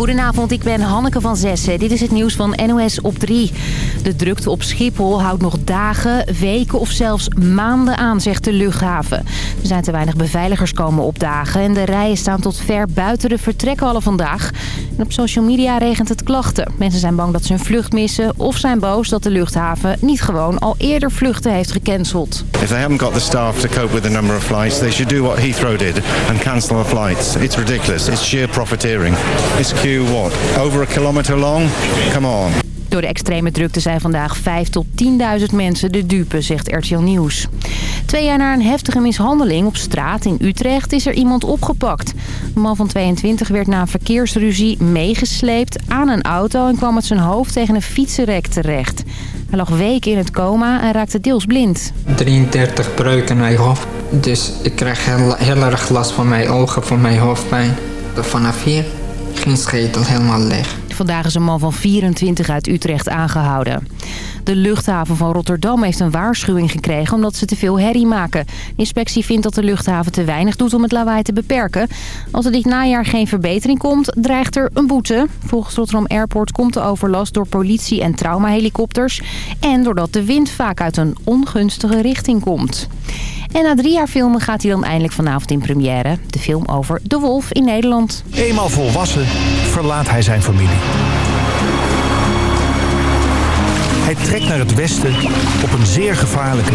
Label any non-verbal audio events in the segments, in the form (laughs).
Goedenavond, ik ben Hanneke van Zessen. Dit is het nieuws van NOS op 3. De drukte op Schiphol houdt nog dagen, weken of zelfs maanden aan, zegt de luchthaven. Er zijn te weinig beveiligers komen opdagen en de rijen staan tot ver buiten de vertrekhallen vandaag. En op social media regent het klachten. Mensen zijn bang dat ze hun vlucht missen of zijn boos dat de luchthaven niet gewoon al eerder vluchten heeft gecanceld. If they haven't got the staff to cope with the number of flights, they should do what Heathrow did and cancel the flights. It's ridiculous. It's sheer profiteering. Is what? Over a kilometre long? Come on. Door de extreme drukte zijn vandaag 5 tot 10.000 mensen de dupe, zegt RTL Nieuws. Twee jaar na een heftige mishandeling op straat in Utrecht is er iemand opgepakt. Een man van 22 werd na een verkeersruzie meegesleept aan een auto... en kwam met zijn hoofd tegen een fietsenrek terecht. Hij lag weken in het coma en raakte deels blind. 33 breuken in mijn hoofd. Dus ik krijg heel, heel erg last van mijn ogen, van mijn hoofdpijn. Vanaf hier ging schedel helemaal leeg. Vandaag is een man van 24 uit Utrecht aangehouden. De luchthaven van Rotterdam heeft een waarschuwing gekregen omdat ze te veel herrie maken. De inspectie vindt dat de luchthaven te weinig doet om het lawaai te beperken. Als er dit najaar geen verbetering komt, dreigt er een boete. Volgens Rotterdam Airport komt de overlast door politie- en traumahelikopters... en doordat de wind vaak uit een ongunstige richting komt. En na drie jaar filmen gaat hij dan eindelijk vanavond in première. De film over De Wolf in Nederland. Eenmaal volwassen verlaat hij zijn familie. Hij trekt naar het westen op een zeer gevaarlijke,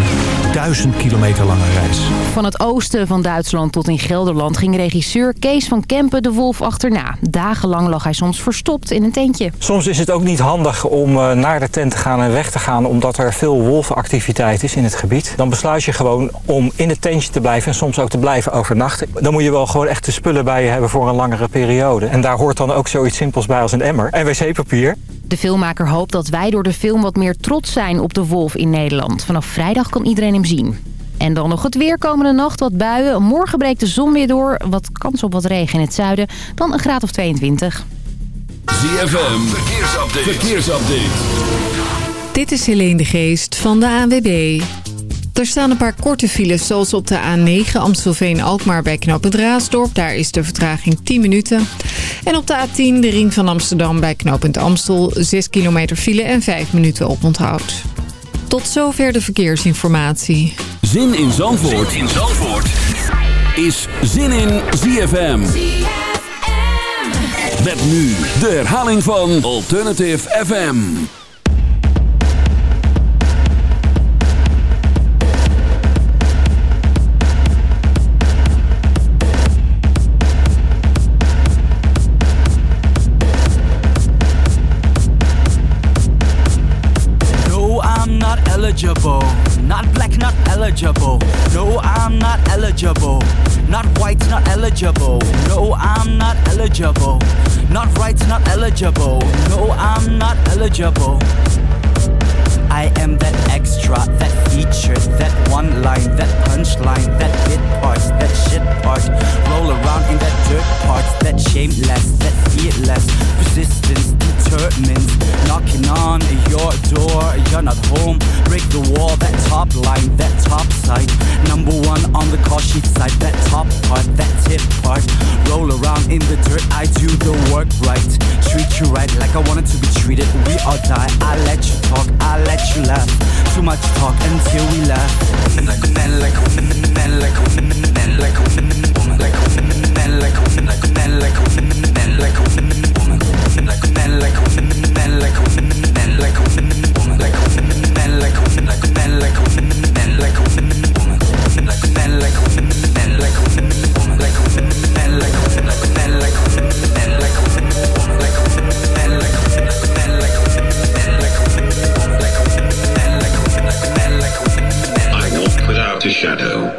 duizend kilometer lange reis. Van het oosten van Duitsland tot in Gelderland ging regisseur Kees van Kempen de wolf achterna. Dagenlang lag hij soms verstopt in een tentje. Soms is het ook niet handig om eh, naar de tent te gaan en weg te gaan... omdat er veel wolvenactiviteit is in het gebied. Dan besluit je gewoon om in het tentje te blijven en soms ook te blijven overnachten. Dan moet je wel gewoon echt de spullen bij je hebben voor een langere periode. En daar hoort dan ook zoiets simpels bij als een emmer en wc-papier. De filmmaker hoopt dat wij door de film wat meer trots zijn op de wolf in Nederland. Vanaf vrijdag kan iedereen hem zien. En dan nog het weer komende nacht, wat buien. Morgen breekt de zon weer door, wat kans op wat regen in het zuiden. Dan een graad of 22. ZFM, verkeersupdate. verkeersupdate. Dit is Helene de Geest van de ANWB. Er staan een paar korte files, zoals op de A9 Amstelveen-Alkmaar bij knooppunt Raasdorp. Daar is de vertraging 10 minuten. En op de A10 de ring van Amsterdam bij knooppunt Amstel. 6 kilometer file en 5 minuten oponthoud. Tot zover de verkeersinformatie. Zin in Zandvoort, zin in Zandvoort. is Zin in ZFM. Met nu de herhaling van Alternative FM. Eligible. Not black, not eligible. No, I'm not eligible. Not white, not eligible. No, I'm not eligible. Not right, not eligible. No, I'm not eligible. I am that extra, that feature, that one line, that punchline, that bit part, that shit part. Roll around in that dirt part, that shameless, that fearless. Persistence determined, knocking on your door. You're not home, break the wall, that top line, that top side. Number one on the call sheet side, that top part, that tip part. Roll around in the dirt, I do the work right. Treat you right like I wanted to be treated. We all die, I let you talk, I let you laugh. Too much talk until we laugh. Like a man, like a woman, man like a woman, man like a woman, woman like a woman, man like a woman, like a man like a woman, man like a woman, woman like a man, like a woman, man like a woman, man like a woman, woman like a woman, man like a woman, like a man, like a woman, man like a woman. to Shadow.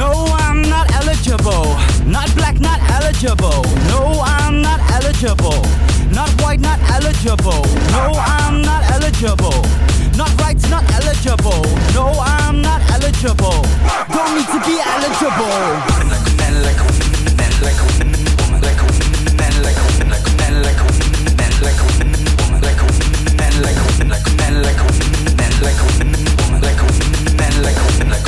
No, I'm not eligible. Not black, not eligible. No, I'm not eligible. Not white, not eligible. No, I'm not eligible. Not rights, not eligible. No, I'm not eligible. Don't need to be eligible. Like a like a woman, like a woman, woman, like a woman, like a woman, like a like a woman, like a woman, woman, like a woman, like a woman, like a like a woman, like a woman, woman, like a woman, like a woman, like a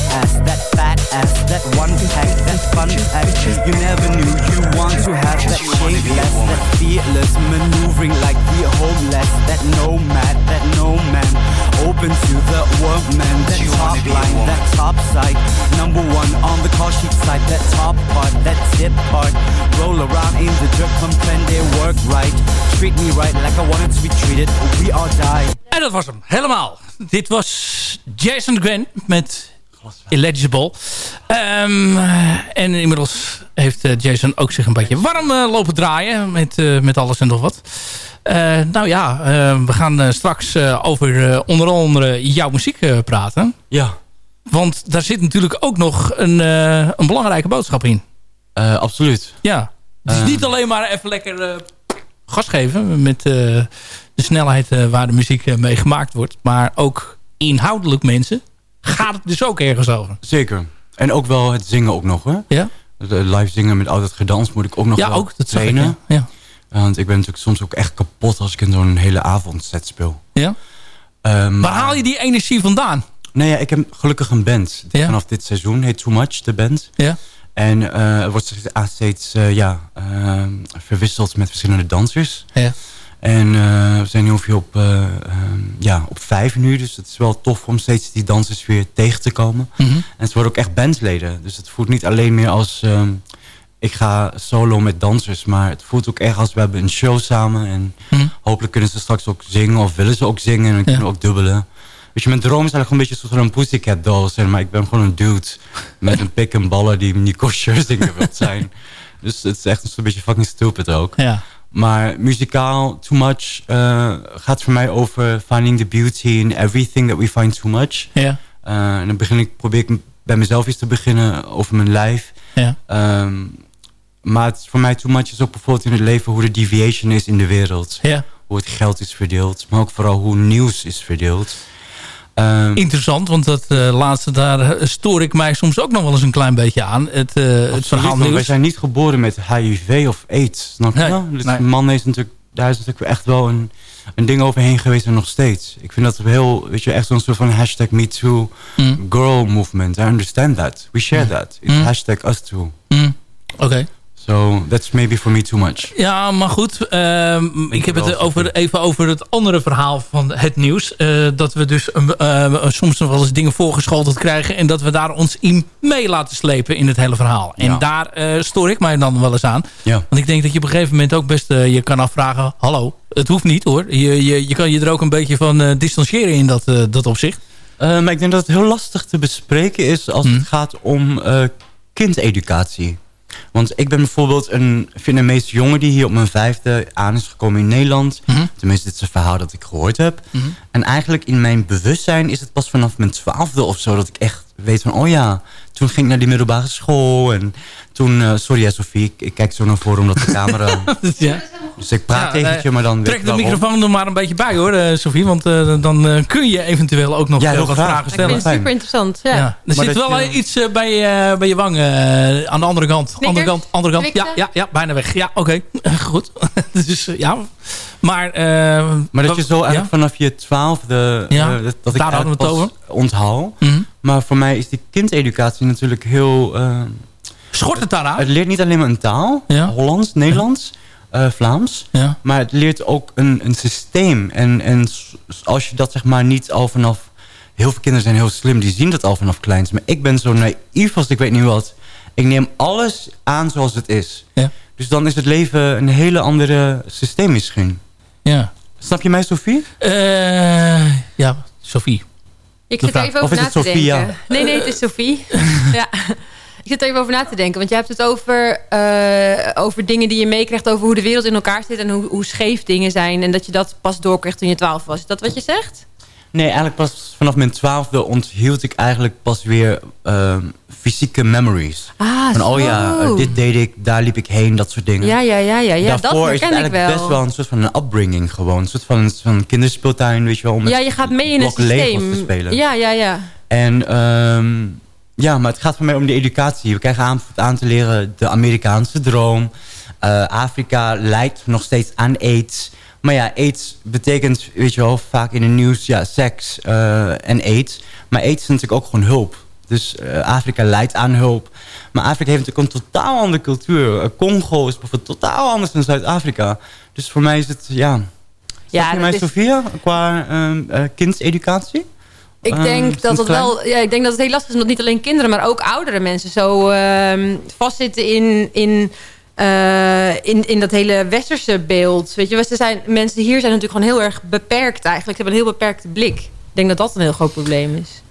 that that fat ass, that one pack, that fun pack. You never knew you want to have that shapeless, that fearless, maneuvering like the homeless, that nomad, that no man, open to the workman, that top line, that top side, number one on the call sheet side, that top part, that tip part, roll around in the dirt, complain they work right, treat me right like I wanted to be treated, we all die. En dat was hem, helemaal. Dit was Jason Gwen met Illegible. Ehm, en inmiddels heeft eh, Jason ook zich een beetje warm eh, lopen draaien met, eh, met alles en nog wat. Nou ja, we gaan straks over onder andere jouw muziek praten. Ja. Want daar zit natuurlijk ook nog een, een belangrijke boodschap in. Absoluut. Ja. Het is Eh. niet alleen maar even lekker gas geven met de snelheid waar de muziek mee gemaakt wordt. Maar ook inhoudelijk mensen gaat het dus ook ergens over. Zeker. En ook wel het zingen ook nog, hè? Ja? Live zingen met altijd gedans moet ik ook nog Ja, wel ook, dat ik, trainen. ja. Ja. Want ik ben natuurlijk soms ook echt kapot als ik in zo'n hele avondset speel. Ja? Ehm, Waar haal je die energie vandaan? Nee, ja, ik heb gelukkig een band. Ja. Vanaf dit seizoen heet Too Much, de band. Ja. En het wordt steeds, steeds eh, ja, eh, verwisseld met verschillende dansers. Ja. En eh, we zijn nu ongeveer op, eh, ehm, ja, op vijf nu. Dus het is wel tof om steeds die dansers weer tegen te komen. Mhm. En ze worden ook echt bandleden. Dus het voelt niet alleen meer als... ehm, ik ga solo met dansers. Maar het voelt ook echt als we hebben een show samen. En Mhm. hopelijk kunnen ze straks ook zingen. Of willen ze ook zingen. En dan kunnen we ook dubbelen. Weet je, mijn droom is eigenlijk een beetje zoals een Pussycat Doll. Zeg maar ik ben gewoon een dude met een pik en ballen die Nico Scherzinger (laughs) wil zijn. Dus het is echt een beetje fucking stupid ook. Ja. Maar muzikaal, Too Much eh, gaat voor mij over finding the beauty in everything that we find too much. Ja. Eh, en dan begin ik, probeer ik bij mezelf iets te beginnen over mijn lijf. Ja. Ehm, maar het, voor mij too much is ook bijvoorbeeld in het leven hoe de deviation is in de wereld. Ja. Hoe het geld is verdeeld. Maar ook vooral hoe nieuws is verdeeld. Ehm, Interessant, want dat eh, laatste daar eh, stoor ik mij soms ook nog wel eens een klein beetje aan. Het, eh, het verhaal want Wij nieuws. zijn niet geboren met HIV of AIDS. Snap je? Nee, wel? Dus nee. man is natuurlijk, daar is natuurlijk echt wel een, een ding overheen geweest en nog steeds. Ik vind dat heel, weet je, echt zo'n soort van hashtag MeToo Mm. girl movement. I understand that. We share that. It's Mm. hashtag us too. Mm, Oké. So that's maybe for me too much. Ja, maar goed. ehm, ik heb het over, even over het andere verhaal van het nieuws. Eh, dat we dus eh, soms nog wel eens dingen voorgeschoteld krijgen... en dat we daar ons in mee laten slepen in het hele verhaal. En Ja. daar eh, stoor ik mij dan wel eens aan. Ja. Want ik denk dat je op een gegeven moment ook best eh, je kan afvragen... hallo, het hoeft niet hoor. Je, je, je kan je er ook een beetje van eh, distancieren in dat, eh, dat opzicht. Eh, maar ik denk dat het heel lastig te bespreken is als Mm. het gaat om eh, kindeducatie. Want ik ben bijvoorbeeld een Vietnamese jongen die hier op mijn vijfde aan is gekomen in Nederland. Mhm. Tenminste, dit is een verhaal dat ik gehoord heb. Mhm. En eigenlijk in mijn bewustzijn is het pas vanaf mijn twaalfde of zo dat ik echt weet van, oh ja, toen ging ik naar die middelbare school. En toen, eh, sorry hè Sophie, ik, ik kijk zo naar voren omdat de (laughs) camera... ja. dus ik praat Ja, tegen je, maar dan Trek ik de microfoon er maar een beetje bij hoor, eh, Sophie. Want eh, dan eh, kun je eventueel ook nog Ja, heel wat graag. vragen Ik stellen. vind het super interessant. Ja. Ja. Er Maar zit wel je- iets bij, je, bij je wang eh, aan de andere kant. Andere kant, andere kant. Ja, ja, ja, bijna weg. Ja, oké. (laughs) Goed. (laughs) dus ja. Maar, eh, Maar dat je zo eigenlijk ja? vanaf je twaalfde... Ja, dat, dat ik daar hadden we het pas onthaal. Mhm. Maar voor mij is die kindeducatie natuurlijk heel... Schort het daaraan? het leert niet alleen maar een taal. Ja. Hollands, Nederlands, eh, Vlaams. Ja. Maar het leert ook een, een systeem. En, en als je dat zeg maar niet al vanaf... Heel veel kinderen zijn heel slim, die zien dat al vanaf kleins. Maar ik ben zo naïef als ik weet niet wat. Ik neem alles aan zoals het is. Ja. Dus dan is het leven een hele andere systeem misschien. Ja. Snap je mij, Sophie? Eh, ja, Sophie. Ik zit er even Of over is na het te Sophia? denken. Nee, nee, het is Sophie. (laughs) ja. Ik zit er even over na te denken. Want je hebt het over, eh, over dingen die je meekrijgt... over hoe de wereld in elkaar zit... en hoe, hoe scheef dingen zijn. En dat je dat pas doorkrijgt toen je twaalf was. Is dat wat je zegt? Nee, eigenlijk pas vanaf mijn twaalfde onthield ik eigenlijk pas weer ehm, fysieke memories. Ah, Van, oh ja, dit deed ik, daar liep ik heen, dat soort dingen. Ja, ja, ja, ja. ja dat Daarvoor is het ik eigenlijk wel. best wel een soort van een upbringing gewoon. Een soort van een, van kinderspeeltuin, weet je wel. Om ja, je gaat mee in het systeem. te spelen. Ja, ja, ja. En ehm, ja, maar het gaat voor mij om de educatie. We krijgen aan, aan te leren de Amerikaanse droom. Eh, Afrika lijdt nog steeds aan aids. Maar ja, aids betekent, weet je wel, vaak in het nieuws, ja, seks eh, en aids. Maar aids is natuurlijk ook gewoon hulp. Dus eh, Afrika lijdt aan hulp. Maar Afrika heeft natuurlijk een totaal andere cultuur. Congo is bijvoorbeeld totaal anders dan Zuid-Afrika. Dus voor mij is het, ja... Ja, dat mij, is- Sofia, qua eh kindseducatie? Ik Ehm, denk dat het klein? wel, ja, ik denk dat het heel lastig is omdat niet alleen kinderen, maar ook oudere mensen zo ehm, vastzitten in, in, eh, in, in dat hele westerse beeld. Weet je, ze zijn, mensen hier zijn natuurlijk gewoon heel erg beperkt eigenlijk. Ze hebben een heel beperkte blik. Ik denk dat dat een heel groot probleem is.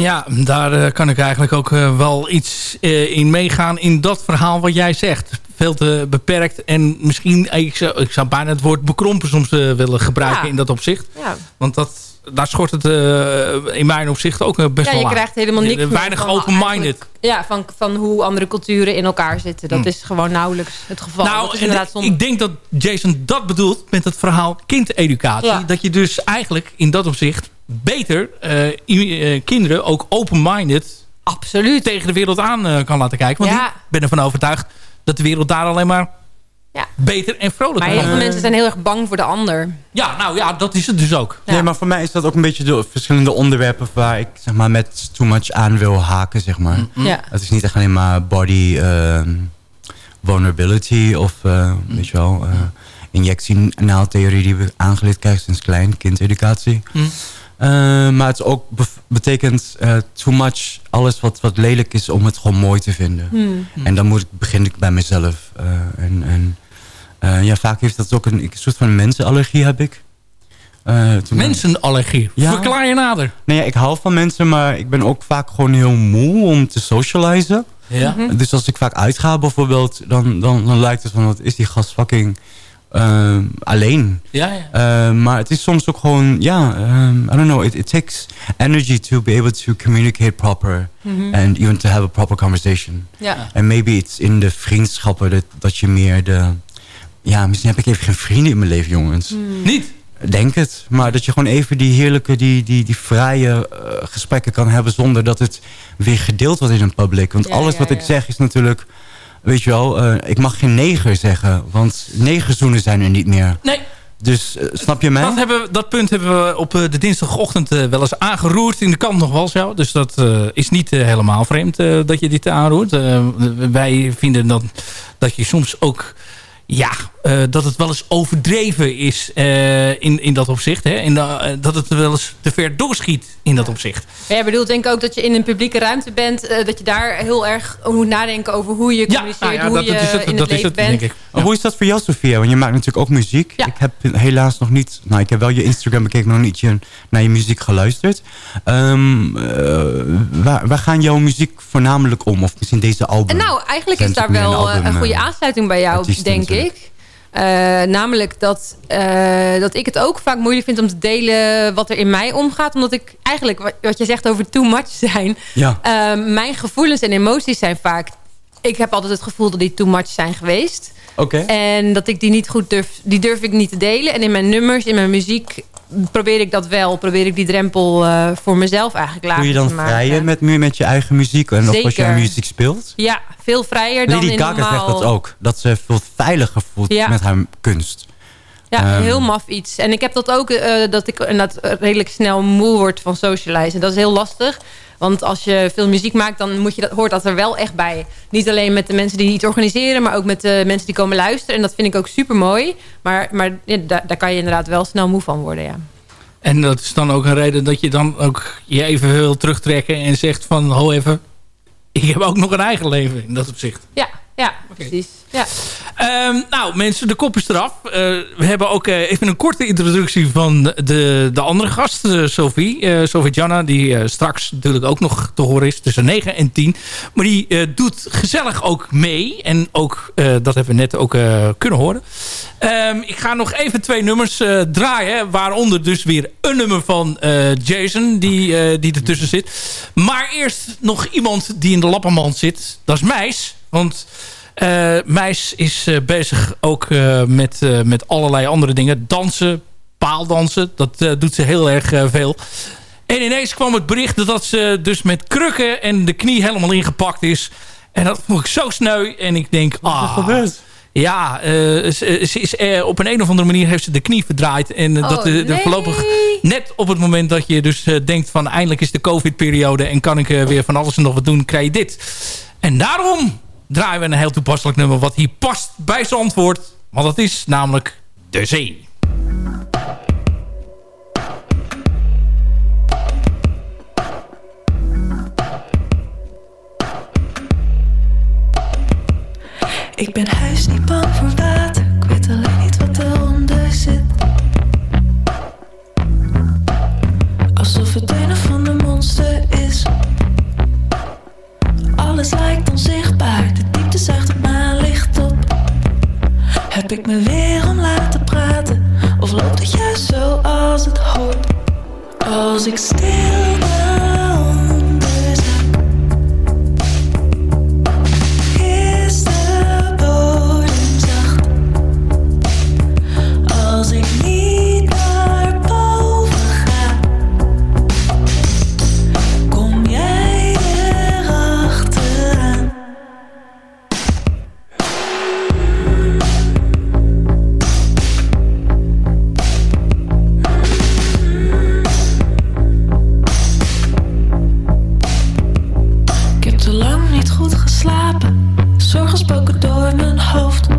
Ja, daar eh, kan ik eigenlijk ook eh, wel iets in meegaan in dat verhaal wat jij zegt. Veel te beperkt en misschien, ik zou, ik zou bijna het woord bekrompen soms willen gebruiken Ja. in dat opzicht. Ja. Want dat, daar schort het eh, in mijn opzicht ook eh, best ja, wel je aan. krijgt helemaal niks meer Weinig open-minded. Ja, van, van hoe andere culturen in elkaar zitten. Dat Hmm. is gewoon nauwelijks het geval. Nou, inderdaad ik denk dat Jason dat bedoelt met het verhaal kindeducatie. Ja. Dat je dus eigenlijk in dat opzicht beter eh, eh, kinderen ook open-minded Absoluut. tegen de wereld aan eh, kan laten kijken. Want Ja. ik ben ervan overtuigd dat de wereld daar alleen maar Ja. beter en vrolijker Maar heel veel mensen zijn heel erg bang voor de ander. Ja, nou ja, dat is het dus ook. Ja. Nee, maar voor mij is dat ook een beetje de verschillende onderwerpen... waar ik zeg maar, met too much aan wil haken, zeg maar. Ja. Het is niet echt alleen maar body ehm, vulnerability... of, eh, weet je wel, eh injectienaaltheorie die we aangeleerd krijgen sinds klein, kindeducatie. Hm. Eh, maar het is ook be- betekent eh, too much alles wat, wat lelijk is om het gewoon mooi te vinden. Hmm. En dan moet ik, begin ik bij mezelf. Eh, en en eh, ja, vaak heeft dat ook een, een soort van mensenallergie heb ik. Eh, Mensenallergie. Ja. Verklaar je nader. Nee, ja, ik hou van mensen, maar ik ben ook vaak gewoon heel moe om te socializen. Ja. Dus als ik vaak uitga bijvoorbeeld, dan, dan, dan lijkt het van, wat is die gast fucking eh, alleen. Ja, ja. Eh, maar het is soms ook gewoon, ja, ehm, I don't know, it, it takes energy to be able to communicate proper. Mhm. And even to have a proper conversation. Ja. En maybe it's in de vriendschappen dat, dat je meer de... Ja, misschien heb ik even geen vrienden in mijn leven, jongens. Hmm. Niet? Denk het. Maar dat je gewoon even die heerlijke, die, die, die vrije eh, gesprekken kan hebben... zonder dat het weer gedeeld wordt in een publiek. Want Ja, alles ja, wat ik zeg is natuurlijk... Weet je wel, eh, ik mag geen neger zeggen. Want negerzoenen zijn er niet meer. Nee. Dus eh, snap je mij? Dat, hebben, dat punt hebben we op eh, de dinsdagochtend wel eens aangeroerd. In de kant nog wel zo. Dus dat is niet helemaal vreemd dat je dit aanroert. Wij vinden dan dat je soms ook... Ja, eh, dat het wel eens overdreven is eh, in, in dat opzicht. Hè? En, eh, dat het wel eens te ver doorschiet in dat opzicht. Maar jij bedoelt denk ik ook dat je in een publieke ruimte bent... eh, dat je daar heel erg moet nadenken over hoe je communiceert... nou ja, hoe dat, je dat is het, in het dat is leven het bent. denk ik. Maar Hoe is dat voor jou, Sofia? Want je maakt natuurlijk ook muziek. Ja. Ik heb helaas nog niet... Nou, ik heb wel je Instagram bekeken, maar nog niet je, naar je muziek geluisterd. Ehm, eh, waar, waar gaan jouw muziek voornamelijk om? Of misschien deze album? En nou, eigenlijk is daar wel een goede aansluiting bij jou, denk natuurlijk. ik. Eh, namelijk dat, eh, dat ik het ook vaak moeilijk vind om te delen wat er in mij omgaat. Omdat ik eigenlijk, wat, wat je zegt over too much zijn... Ja. eh, mijn gevoelens en emoties zijn vaak... Ik heb altijd het gevoel dat die too much zijn geweest. Oké. En dat ik die niet goed durf, die durf ik niet te delen. En in mijn nummers, in mijn muziek probeer ik dat wel. Probeer ik die drempel eh, voor mezelf eigenlijk lager Doe je dan te maken. vrijer met, met je eigen muziek? En of als je Zeker. muziek speelt? Ja, veel vrijer dan Lady in Gaga normaal... zegt dat ook. Dat ze veel veiliger voelt Ja. met haar kunst. Ja, Ehm. heel maf iets. En ik heb dat ook, eh, dat ik inderdaad redelijk snel moe word van socializen. Dat is heel lastig. Want als je veel muziek maakt, dan moet je dat, hoort dat er wel echt bij. Niet alleen met de mensen die het organiseren, maar ook met de mensen die komen luisteren. En dat vind ik ook super mooi. Maar, maar ja, daar, daar kan je inderdaad wel snel moe van worden, ja. En dat is dan ook een reden dat je dan ook je even wil terugtrekken en zegt van, ho even, ik heb ook nog een eigen leven in dat opzicht. Ja, Ja, precies. Ja. Ehm, nou, mensen, de kop is eraf. Eh, we hebben ook eh, even een korte introductie van de, de andere gast, uh, Sophie. Sophie Janna, die straks natuurlijk ook nog te horen is tussen 9 en 10. Maar die doet gezellig ook mee. En ook, dat hebben we net ook kunnen horen. Ehm, ik ga nog even twee nummers draaien. Waaronder dus weer een nummer van Jason, die, die ertussen zit. Maar eerst nog iemand die in de lappenmand zit. Dat is Meis. Want... Uh, Meis is uh, bezig ook uh, met, met allerlei andere dingen. Dansen, paaldansen. Dat doet ze heel erg veel. En ineens kwam het bericht dat ze dus met krukken en de knie helemaal ingepakt is. En dat vond ik zo sneu. En ik denk, Wat ah... gebeurd? Ja, ze, ze, is, op een, een of andere manier heeft ze de knie verdraaid. En oh, dat de, de voorlopig net op het moment dat je dus denkt van eindelijk is de covid-periode en kan ik weer van alles en nog wat doen, krijg je dit. En daarom draaien we een heel toepasselijk nummer... wat hier past bij zijn antwoord. Want dat is namelijk De Zee. Ik ben huis niet bang voor water. Ik weet alleen niet wat eronder zit. Alsof het een of ander monster is. Alles lijkt onzichtbaar, de diepte zuigt op mijn licht op. Heb ik me weer om laten praten, of loopt het juist zoals het hoort? Als ik stil ben. als Bock dormen hoofd.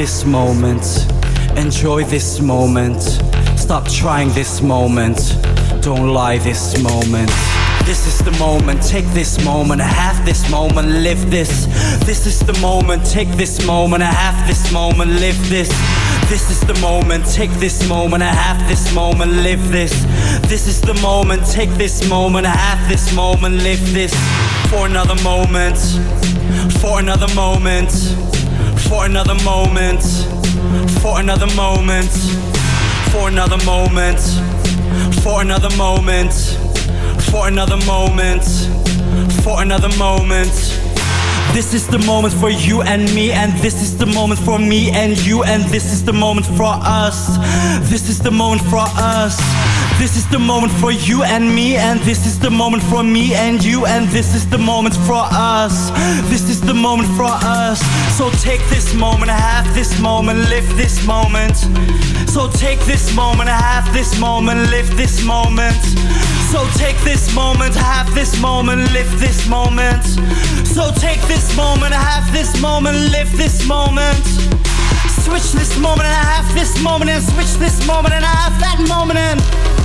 This moment. Enjoy this moment. Stop trying this moment. Don't lie this moment. This is the moment, take this moment, have this moment, live this. This is the moment, take this moment, have this moment, live this. This is the moment, take this moment, have this moment, live this. This is the moment, take this moment, have this moment, live this. For another moment, for another moment, for another moment, for another moment, for another moment, for another moment, for another moment, for another moment. This is the moment for you and me, and this is the moment for me and you, and this is the moment for us. This is the moment for us. This is the moment for you and me, and this is the moment for me and you, and this is the moment for us. This is the moment for us. So take this moment, have this moment, live this moment. So take this moment, have this moment, live this moment. So take this moment, have this moment, live this moment. So take this moment, have this moment, live this moment. Switch this moment and have this moment and switch this moment and have that moment and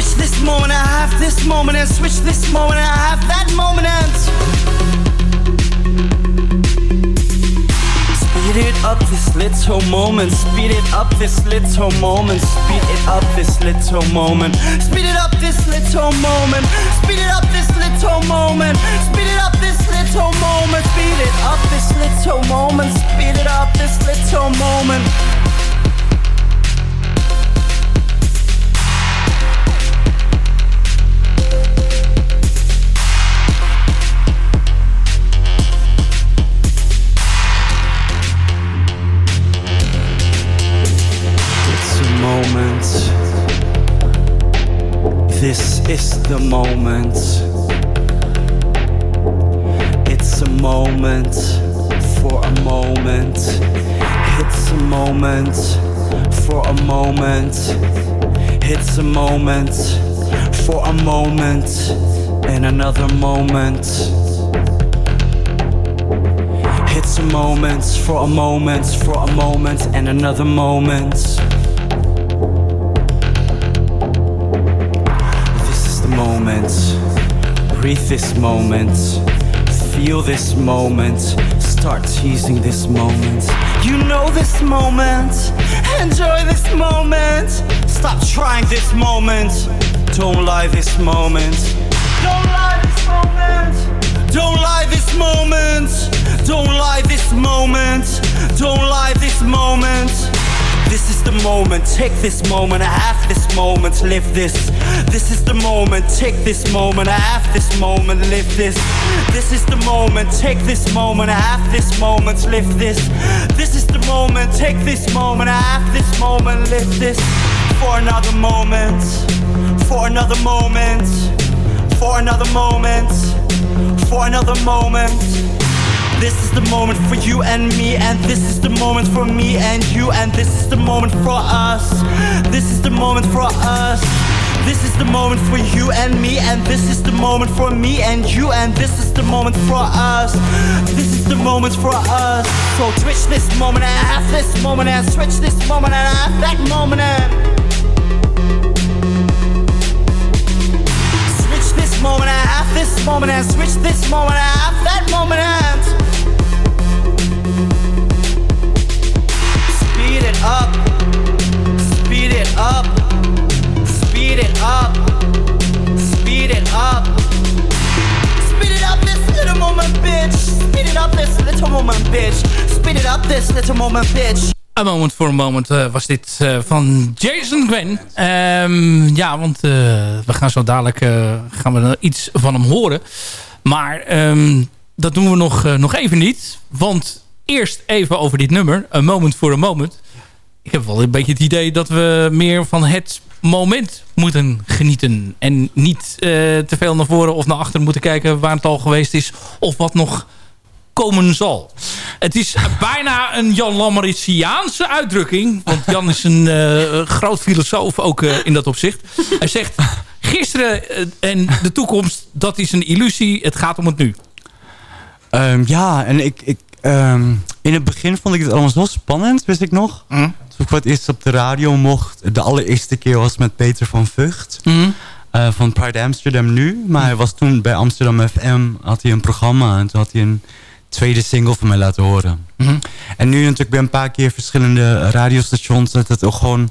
Switch this moment and have this moment and switch this moment and have that moment and Speed it up this little moment, speed it up this little moment, speed it up this little moment, speed it up this little moment, speed it up this little moment, speed it up this little moment, speed it up this little moment, speed it up this little moment. This is the moment. It's a moment for a moment. It's a moment for a moment. It's a moment for a moment and another moment. It's a moment for a moment for a moment and another moment. Moment. Breathe this moment. Feel this moment. Start teasing this moment. You know this moment. Enjoy this moment. Stop trying this moment. Don't lie this moment. Don't lie this moment. Don't lie this moment. Don't lie this moment. Don't lie this moment. This is the moment, take this moment, I have this moment, live this. This is the moment, take this moment, I have this moment, live this. This is the moment, take this moment, I have this moment, live this. This is the moment, take this moment, I have this moment, live this. For another moment, for another moment, for another moment, for another moment. This is the moment for you and me, and this is the moment for me and you, and this is the moment for us. This is the moment for us. This is the moment for you and me, and this is the moment for me and you, and this is the moment for us. This is the moment for us. So switch this moment and have this moment, and switch this moment and have that moment. And switch this moment and have this moment, and switch this moment and have that moment. And speed it up, speed it up, speed it up, speed it up. Speed it up this little moment, bitch. Speed it up this little moment, bitch. Speed it up this little moment, bitch. A Moment for a Moment uh, was dit uh, van Jason Gwen. Um, ja, want uh, we gaan zo dadelijk gaan we iets van hem horen. Maar um, dat doen we nog, nog even niet. Want eerst even over dit nummer. A Moment for a Moment. Ik heb wel een beetje het idee dat we meer van het moment moeten genieten. En niet te veel naar voren of naar achter moeten kijken waar het al geweest is. Of wat nog komen zal. Het is bijna een Jan Lammericiaanse uitdrukking. Want Jan is een uh, groot filosoof ook uh, in dat opzicht. Hij zegt, gisteren en de toekomst, dat is een illusie. Het gaat om het nu. Um, ja, en ik... ik um, in het begin vond ik het allemaal zo spannend, wist ik nog. Mm. Toen ik voor het eerst op de radio mocht. De allereerste keer was met Peter van Vught. Mm. van Pride Amsterdam nu. Maar hij was toen bij Amsterdam FM, had hij een programma. En toen had hij een tweede single van mij laten horen. Mm -hmm. En nu natuurlijk bij een paar keer verschillende radiostations... dat het ook gewoon...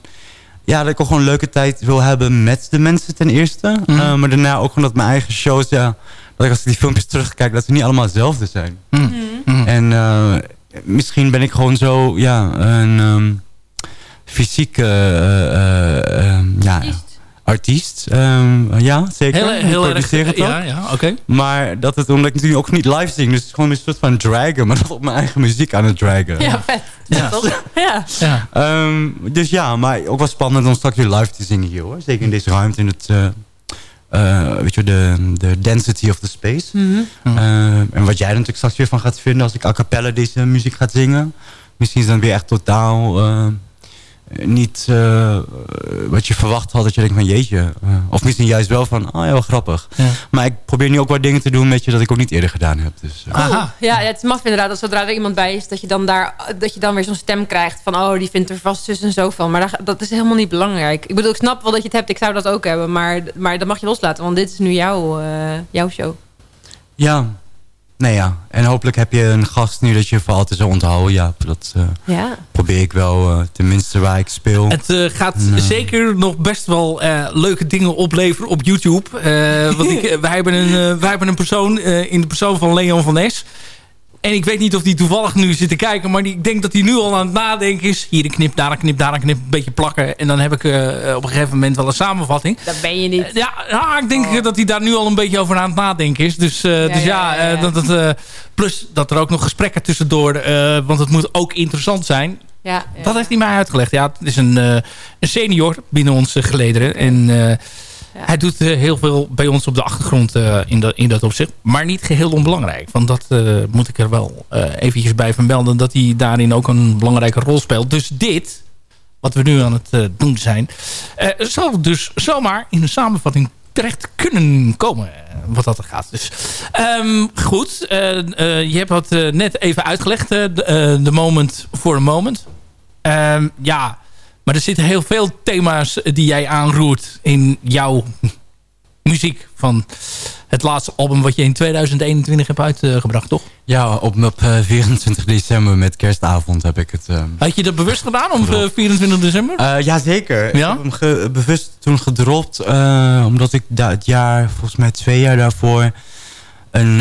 Ja, dat ik ook gewoon een leuke tijd wil hebben met de mensen ten eerste. Mm uh, maar daarna ook gewoon dat mijn eigen shows... Ja, dat ik als ik die filmpjes terugkijk... dat ze niet allemaal hetzelfde zijn. Mm -hmm. En uh, misschien ben ik gewoon zo... Ja, een um, fysieke... Uh, ja, artiest. Um, ja, zeker. Heel, heel erg. Het ja, ja, oké. Okay. Maar dat het, omdat ik natuurlijk ook niet live zing. Dus het is gewoon een soort van dragen. Maar (laughs) dat op mijn eigen muziek aan het dragen. Ja, vet. Ja. ja. ja. Um, dus ja, maar ook wel spannend om straks weer live te zingen hier hoor. Zeker in deze ruimte. In het, uh, uh, weet je, de, de density of the space. Mm -hmm. uh, en wat jij er natuurlijk straks weer van gaat vinden als ik a cappella deze muziek ga zingen. Misschien is dan weer echt totaal niet uh, wat je verwacht had. Dat je denkt van jeetje. Uh, of misschien juist wel van, oh ja, wel grappig. Ja. Maar ik probeer nu ook wat dingen te doen met je dat ik ook niet eerder gedaan heb. Dus, uh. Aha. Ja, het is maf inderdaad. Dat zodra er iemand bij is, dat je dan, daar, dat je dan weer zo'n stem krijgt. Van, oh, die vindt er vast zus en zo van. Maar dat, dat is helemaal niet belangrijk. Ik bedoel, ik snap wel dat je het hebt. Ik zou dat ook hebben. Maar, maar dat mag je loslaten. Want dit is nu jouw, jouw show. Ja, Nee ja, en hopelijk heb je een gast nu dat je voor altijd zo onthouden. Ja, dat uh, ja. probeer ik wel, uh, tenminste waar ik speel. Het uh, gaat zeker nog best wel leuke dingen opleveren op YouTube. want ik, (laughs) wij, hebben een, wij hebben een persoon in de persoon van Leon van Nes. En ik weet niet of die toevallig nu zit te kijken. Maar die, ik denk dat hij nu al aan het nadenken is. Hier een knip, daar een knip, daar een knip. Een beetje plakken. En dan heb ik uh, op een gegeven moment wel een samenvatting. Dat ben je niet. Uh, ja, ik denk oh. dat hij daar nu al een beetje over aan het nadenken is. Dus uh, ja, dus ja, ja, ja dat het, plus dat er ook nog gesprekken tussendoor. want het moet ook interessant zijn. Ja, Dat heeft hij mij uitgelegd. Ja, het is een, een senior binnen onze gelederen. En... Hij doet uh, heel veel bij ons op de achtergrond uh, in, dat, in dat opzicht. Maar niet geheel onbelangrijk. Want dat uh, moet ik er wel eventjes bij vermelden. Dat hij daarin ook een belangrijke rol speelt. Dus dit, wat we nu aan het doen zijn... zal dus zomaar in een samenvatting terecht kunnen komen. Wat dat er gaat. Dus um, goed. je hebt het net even uitgelegd. De moment for a moment. Um, ja... Maar er zitten heel veel thema's die jij aanroert in jouw muziek van het laatste album wat je in 2021 hebt uitgebracht, toch? Ja, op, op 24 december met kerstavond heb ik het... Uh, Had je dat bewust gedaan om 24 december? Uh, ja, zeker. Ja? Ik heb hem bewust toen gedropt, uh, omdat ik het jaar, volgens mij twee jaar daarvoor... Een,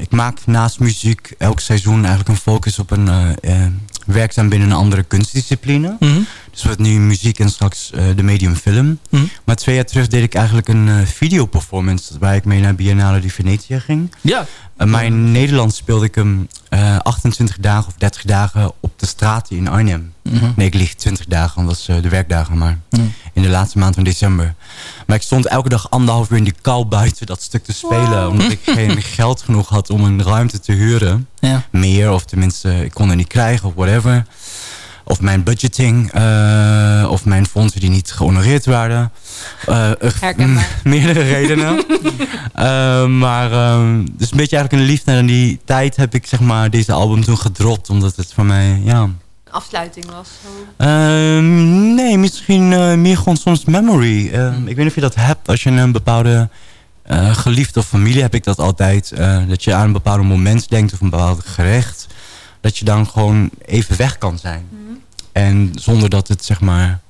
ik maak naast muziek elk seizoen eigenlijk een focus op een werkzaam binnen een andere kunstdiscipline. -hmm. Dus wat nu muziek en straks uh, de medium film. Mm -hmm. Maar twee jaar terug deed ik eigenlijk een uh, videoperformance... waar ik mee naar Biennale di Venetië ging. Ja. Uh, maar in Nederland speelde ik hem 28 dagen of 30 dagen op de straten in Arnhem. Mm -hmm. Nee, ik lieg 20 dagen, want dat is de werkdagen. Maar in de laatste maand van december. Maar ik stond elke dag anderhalf uur in die kou buiten dat stuk te spelen. Wow. Omdat ik geen (laughs) geld genoeg had om een ruimte te huren. Ja. Meer, of tenminste, ik kon er niet krijgen of whatever. Of mijn budgeting, uh, of mijn fondsen die niet gehonoreerd waren. Uh, (laughs) meerdere redenen. uh, (laughs) maar dus een beetje eigenlijk een liefde naar die tijd heb ik zeg maar deze album toen gedropt. Omdat het voor mij, ja afsluiting was? Uh, nee, misschien meer gewoon soms memory. Uh, ik weet niet of je dat hebt als je een bepaalde geliefde of familie heb ik dat altijd. dat je aan een bepaald moment denkt of een bepaald gerecht. Dat je dan gewoon even weg kan zijn. Mm -hmm. En zonder dat het zeg maar...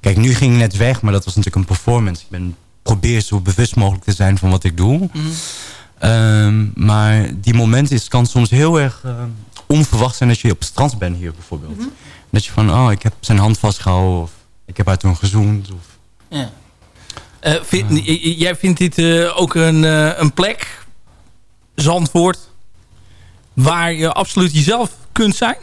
Kijk, nu ging ik net weg, maar dat was natuurlijk een performance. Ik ben, probeer zo bewust mogelijk te zijn van wat ik doe. Mm -hmm. um, maar die moment is, kan soms heel erg onverwacht zijn dat je op het strand bent hier bijvoorbeeld. Mm -hmm. Dat je van, oh, ik heb zijn hand vastgehouden. Of ik heb haar toen gezoend. Of... Ja. Eh, vind- jij vindt dit eh, ook een, eh, een plek, Zandvoort, waar je absoluut jezelf kunt zijn?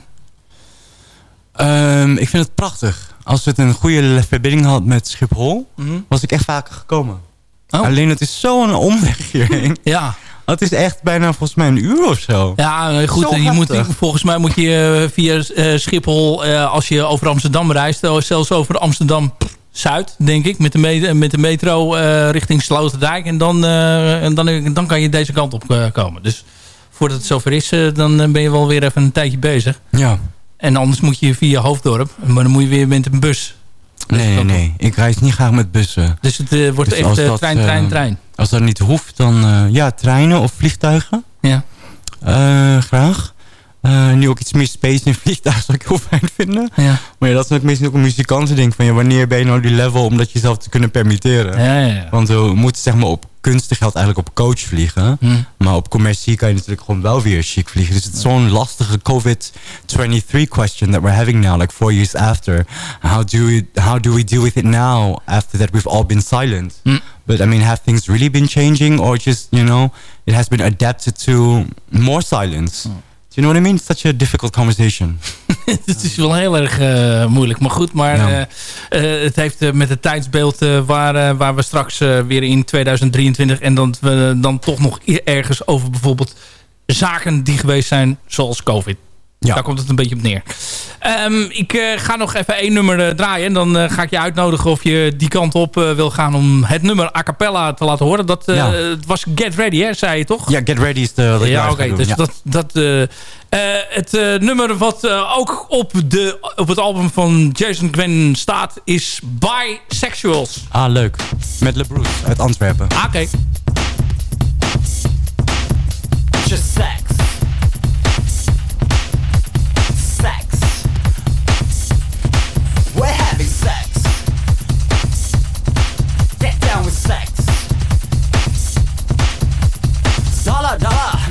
Ehm, ik vind het prachtig. Als het een goede verbinding had met Schiphol, Mhm. was ik echt vaker gekomen. Oh. Alleen het is zo'n omweg hierheen. Ja. Het is echt bijna volgens mij een uur of zo. Ja, goed. Zo Je moet, volgens mij moet je eh, via eh, Schiphol, eh, als je over Amsterdam reist, zelfs over Amsterdam Zuid, denk ik, met de, me- met de metro richting Sloterdijk. En dan, en dan, dan kan je deze kant op komen. Dus voordat het zover is, eh, dan eh, ben je wel weer even een tijdje bezig. Ja. En anders moet je via Hoofddorp. Maar dan moet je weer met een bus. Nee, nee, nee. Ik reis niet graag met bussen. Dus het eh, wordt Dus echt dat, trein, trein, trein. Als dat niet hoeft, dan ja, treinen of vliegtuigen. Ja. Graag. Eh, nu ook iets meer space in vliegtuigen zou ik heel (laughs) fijn vinden. Ja. Maar ja, dat is ook meestal ook een muzikanten ding van ja, wanneer ben je nou die level om dat jezelf te kunnen permitteren. Ja, ja. Want we moeten zeg maar op kunstig geld eigenlijk op coach vliegen. Hm. Maar op commercie kan je natuurlijk gewoon wel weer chic vliegen. Dus het is zo'n lastige COVID-23 question that we're having now, like four years after. How do we, how do we deal with it now after that we've all been silent? Hm. But I mean, have things really been changing or just, you know, it has been adapted to more silence? Do you know what I mean? Such a difficult conversation. (laughs) het is wel heel erg eh, moeilijk. Maar goed, maar Ja. eh, eh, het heeft met het tijdsbeeld waar, waar we straks weer in 2023... en dan we dan toch nog ergens over bijvoorbeeld zaken die geweest zijn zoals COVID. Daar komt het een beetje op neer. Ehm, ik eh, ga nog even één nummer eh, draaien. En dan eh, ga ik je uitnodigen of je die kant op wil gaan... om het nummer a cappella te laten horen. Dat eh, Ja. het was Get Ready, hè, zei je toch? Ja, Get Ready is de... Ja, oké. dus ja. dat, dat, het eh, nummer wat ook op, de, op het album van Jason Gwen staat is Bisexuals. Ah, leuk. Met LeBruce uit Antwerpen. Ah, Oké. Just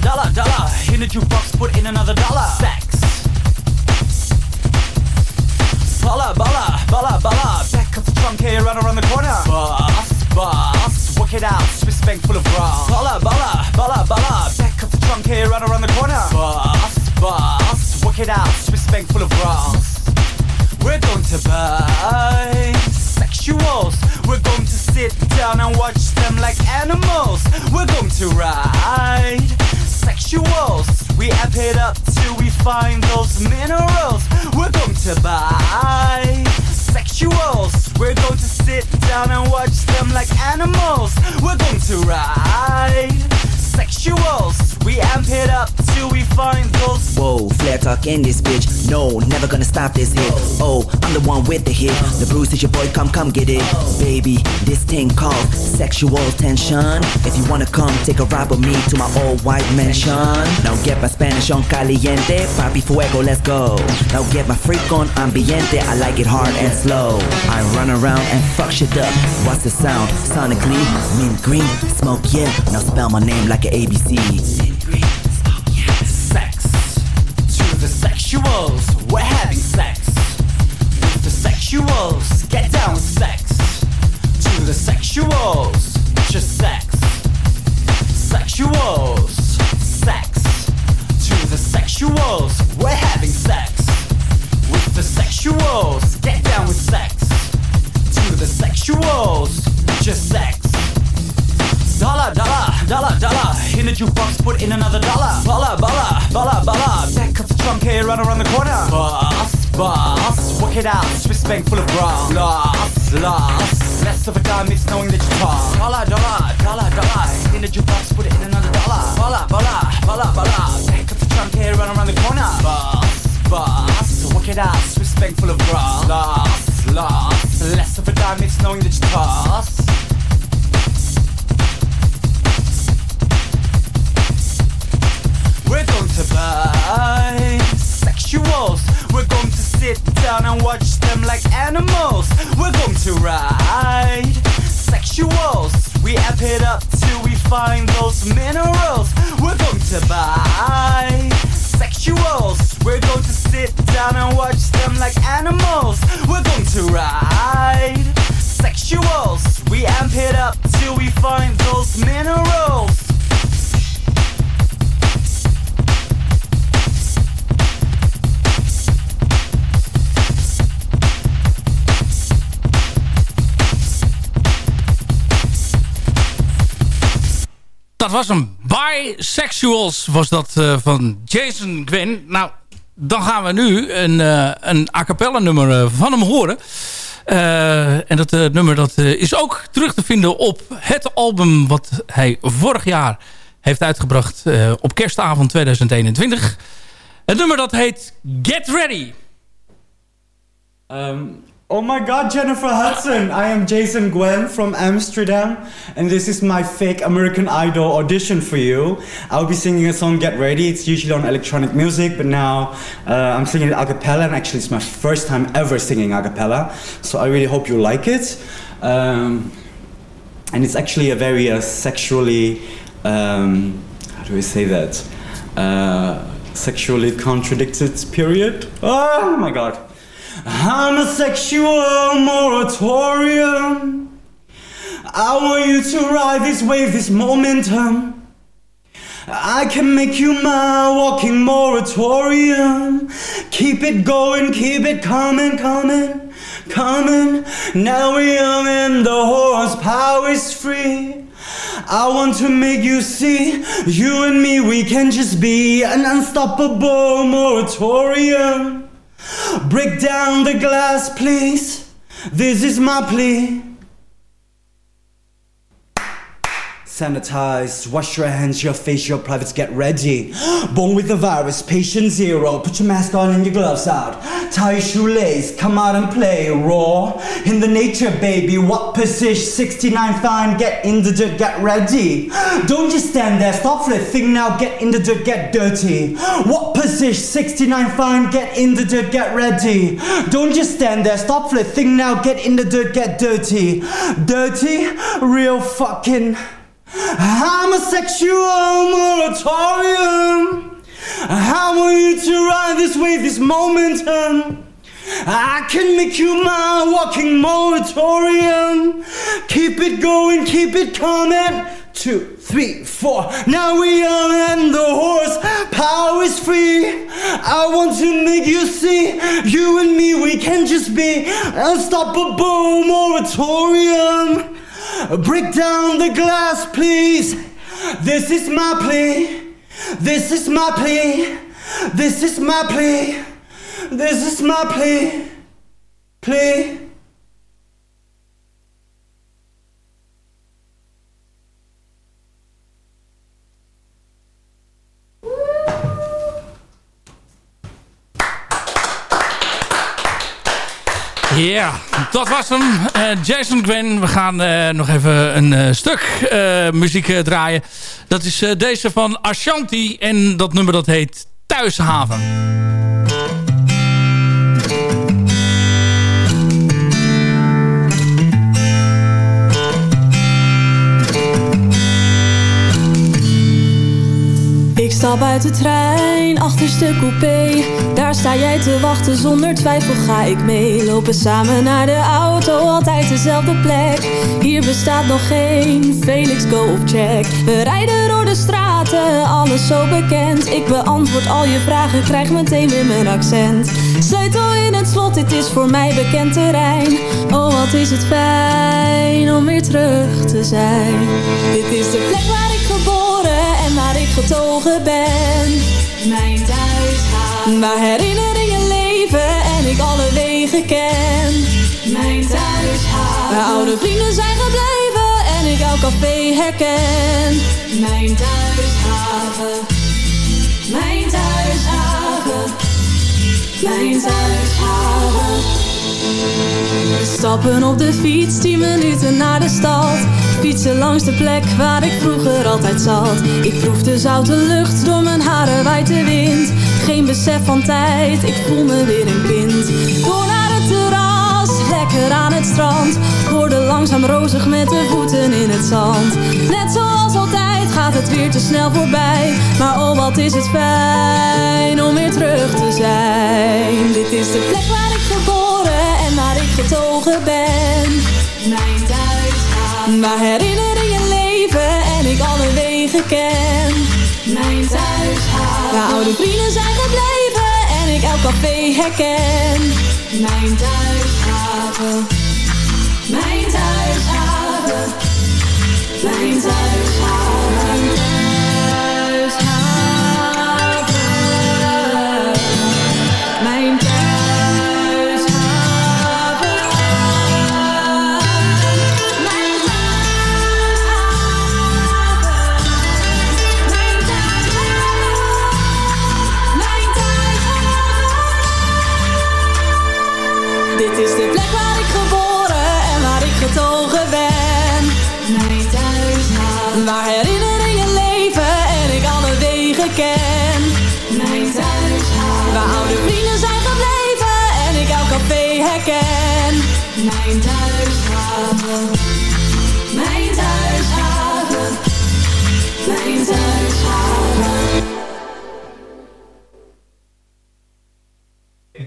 dollar, dollar. In the jukebox, put in another dollar. Sex. Balla, balla, balla, balla. Back of the trunk here, run around the corner. Boss, boss, work it out. Swiss bank full of bras. Balla, balla, balla, balla. Back of the trunk here, run around the corner. Boss, boss, work it out. Swiss bank full of bras. We're going to buy sexuals. We're going to sit down and watch them like animals. We're going to ride sexuals. We amp it up till we find those minerals. We're going to buy sexuals. We're going to sit down and watch them like animals. We're going to ride sexuals. We amp it up till we find those Whoa, flare talk in this bitch. No, never gonna stop this hit. Oh, I'm the one with the hit. The bruise is your boy, come, come get it. Baby, this thing called sexual tension. If you wanna come, take a ride with me to my old white mansion. Now get my Spanish on caliente. Papi fuego, let's go. Now get my freak on ambiente. I like it hard and slow. I run around and fuck shit up. What's the sound? Sonically, mint green, smoke yeah. Now spell my name like an ABC. sex to the sexuals. We're having sex the sexuals. Get down sex to the sexuals. Just sex. Sexuals. Sex to the sexuals. We're having sex with the sexuals. Get down with sex to the sexuals. Just sex. Dollar, dollar, dollar, dollar. In the jukebox, put in another dollar. Balla, balla, balla, balla. Back of the trunk here, run around the corner. Boss, boss, work it out. Swiss bank full of bras. Lost, lost. Less of a dime, it's knowing that you talk. Dollar, dollar, dollar, dollar. In the jukebox, put it in another dollar. Balla, balla, balla, balla. Back of the trunk here, run around the corner. Boss, boss, work it out. Swiss bank full of bras. Lost, lost. Less of a dime, it's knowing that you toss. We're going to buy sexuals. We're going to sit down and watch them like animals. We're going to ride sexuals. We amp it up till we find those minerals. We're going to buy sexuals. We're going to sit down and watch them like animals. We're going to ride sexuals. We amp it up till we find those minerals. Dat was een Bisexuals, was dat uh, van Jason Gwen. Nou, dan gaan we nu een, uh, een a cappella nummer uh, van hem horen. en dat nummer dat, is ook terug te vinden op het album wat hij vorig jaar heeft uitgebracht op kerstavond 2021. Het nummer dat heet Get Ready. Um, Oh my god, Jennifer Hudson! I am Jason Gwen from Amsterdam, and this is my fake American Idol audition for you. I'll be singing a song, Get Ready. It's usually on electronic music, but now uh, I'm singing it a cappella, and actually, it's my first time ever singing a cappella, so I really hope you like it. Um, and it's actually a very uh, sexually, um, how do we say that? Uh, sexually contradicted period. Oh my god. I'm a sexual moratorium. I want you to ride this wave, this momentum. I can make you my walking moratorium. Keep it going, keep it coming, coming, coming. Now we are in the horsepower is free. I want to make you see, you and me, we can just be an unstoppable moratorium. Break down the glass, please. This is my plea. Sanitize, wash your hands, your face, your privates, get ready. (gasps) Born with the virus, patient zero. Put your mask on and your gloves out. Tie your shoelace, come out and play. Raw in the nature, baby. What position? 69 fine, get in the dirt, get ready. (gasps) Don't just stand there, stop the now, get in the dirt, get dirty. (gasps) What position? 69 fine, get in the dirt, get ready. Don't just stand there, stop the now, get in the dirt, get dirty. Dirty, real fucking. I'm a sexual moratorium. I want you to ride this wave, this momentum. I can make you my walking moratorium. Keep it going, keep it coming. Two, three, four. Now we are in the horse. Power is free. I want to make you see. You and me, we can just be unstoppable moratorium. Break down the glass, please. This is my plea. This is my plea. This is my plea. This is my plea. Plea. Ja, dat was hem. Uh, Jason Gwen. We gaan uh, nog even een uh, stuk muziek draaien. Dat is deze van Ashanti. En dat nummer dat heet Thuishaven. Ik stap uit de trein, achterste coupé. Daar sta jij te wachten, zonder twijfel ga ik mee. Lopen samen naar de auto, altijd dezelfde plek. Hier bestaat nog geen Felix Go of Check. We rijden door de straten, alles zo bekend. Ik beantwoord al je vragen, krijg meteen weer mijn accent. Sleutel in het slot, dit is voor mij bekend terrein. Oh, wat is het fijn om weer terug te zijn. Dit is de plek waar ik geboren en waar ik getogen ben. Mijn thuishaven. Waar herinneringen leven en ik alle wegen ken. Mijn thuishaven. Waar oude vrienden zijn gebleven en ik elk café herken. Mijn thuishaven. Mijn thuishaven. Mijn thuishaven. We stappen op de fiets, 10 minuten naar de stad. Fietsen langs de plek waar ik vroeger altijd zat. Ik proef de zoute lucht, door mijn haren waait de wind. Geen besef van tijd, ik voel me weer een kind. Door naar het terras, lekker aan het strand. Word langzaam rozig met de voeten in het zand. Net zoals altijd gaat het weer te snel voorbij. Maar oh, wat is het fijn om weer terug te zijn. Dit is de plek waar ik geboren en waar ik getogen ben. Mijn thuishaven. Waar herinneringen leven en ik alle wegen ken. Mijn thuishaven. Waar oude vrienden zijn gebleven en ik elk café herken. Mijn thuishaven. Mijn thuishaven. Mijn. Thuishaven. Mijn thuishaven. Mijn thuishaven. Mijn thuishaven.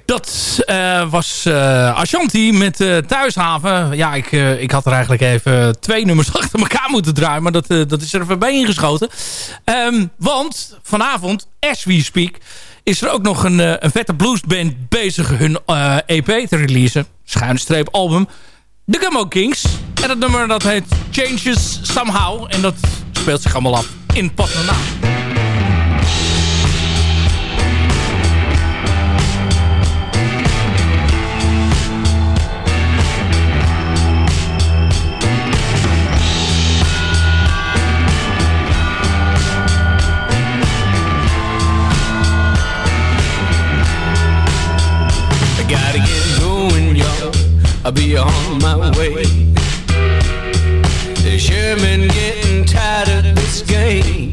Dat eh, was eh, Ashanti met eh, Thuishaven. Ja, ik, ik had er eigenlijk even twee nummers (laughs) achter elkaar moeten draaien. Maar dat, dat is er even bij ingeschoten. Ehm, want vanavond, as we speak... is er ook nog een, eh, een vette bluesband bezig hun eh, EP te releasen. Schuine streep album. De Gummo Kings. En dat nummer dat heet Changes Somehow. En dat speelt zich allemaal af in Pattenaar. I'll be on my way. Been getting tired of this game.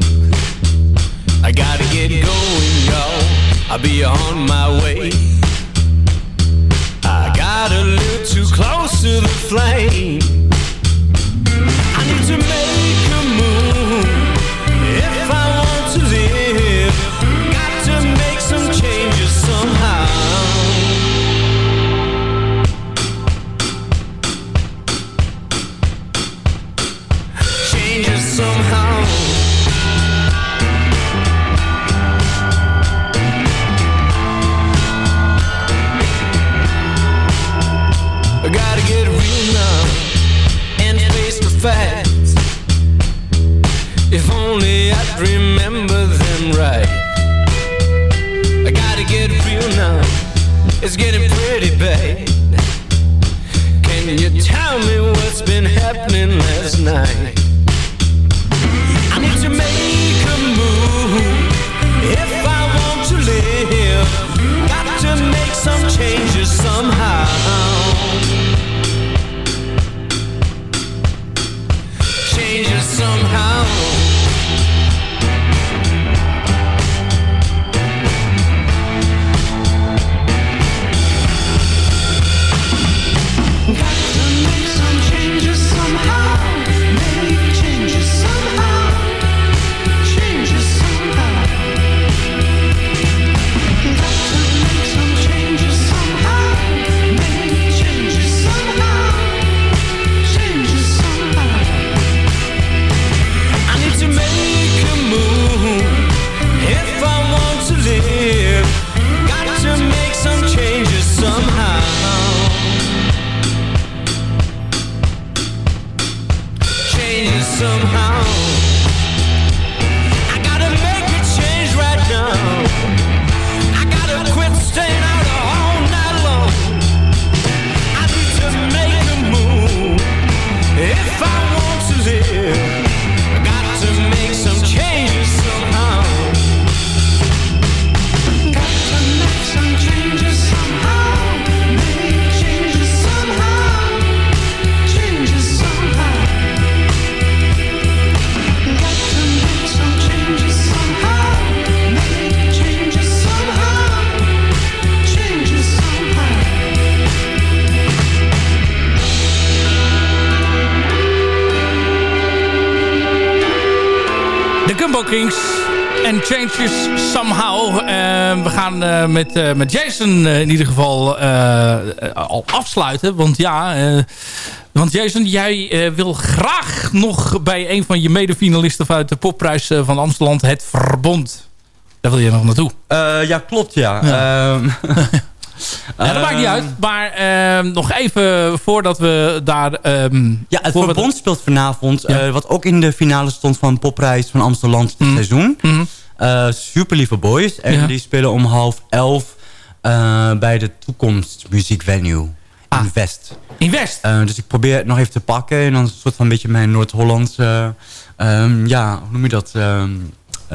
I gotta get going, y'all. I'll be on my way. Met, uh, met Jason in ieder geval al afsluiten. Want ja, want Jason, jij wil graag nog bij een van je medefinalisten uit de popprijs van Amsterdam het Verbond. Daar wil je nog naartoe. ja, klopt ja. ja. Ehm, (laughs) Ja, dat maakt niet uit. Maar uh, nog even voordat we daar... Um, ja, het verbond speelt vanavond. Ja. Wat ook in de finale stond van Popprijs van Amsterdam dit mm. seizoen. Mm. Uh, super lieve boys. En ja. die spelen om half elf bij de toekomstmuziekvenue. Ah. In West. In West? dus ik probeer het nog even te pakken. En dan een soort van een beetje mijn Noord-Hollandse... Um, ja, hoe noem je dat? Um,